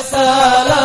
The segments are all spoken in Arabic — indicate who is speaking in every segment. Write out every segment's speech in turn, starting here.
Speaker 1: حبيب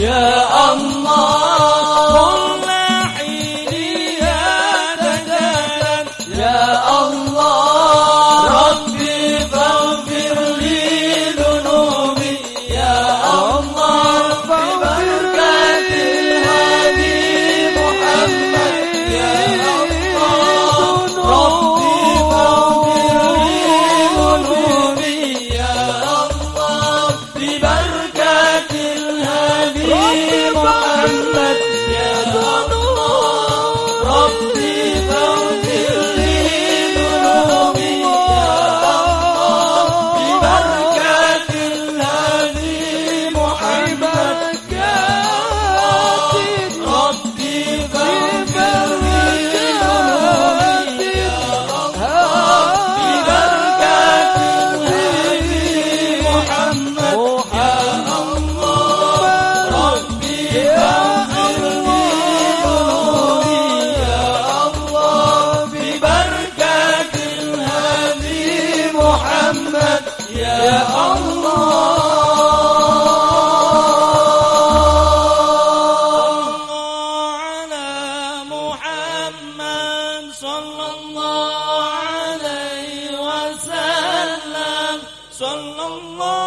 Speaker 2: يا الله
Speaker 1: كل حين يتجدد
Speaker 2: يا الله ربي فاغفر لي ذنوبي. يا الله ببركة الهادي محمد. يا الله ربي فاغفر لي ذنوبي. يا الله ببركة يا الله.
Speaker 1: على محمد صلى الله عليه وسلم صلى الله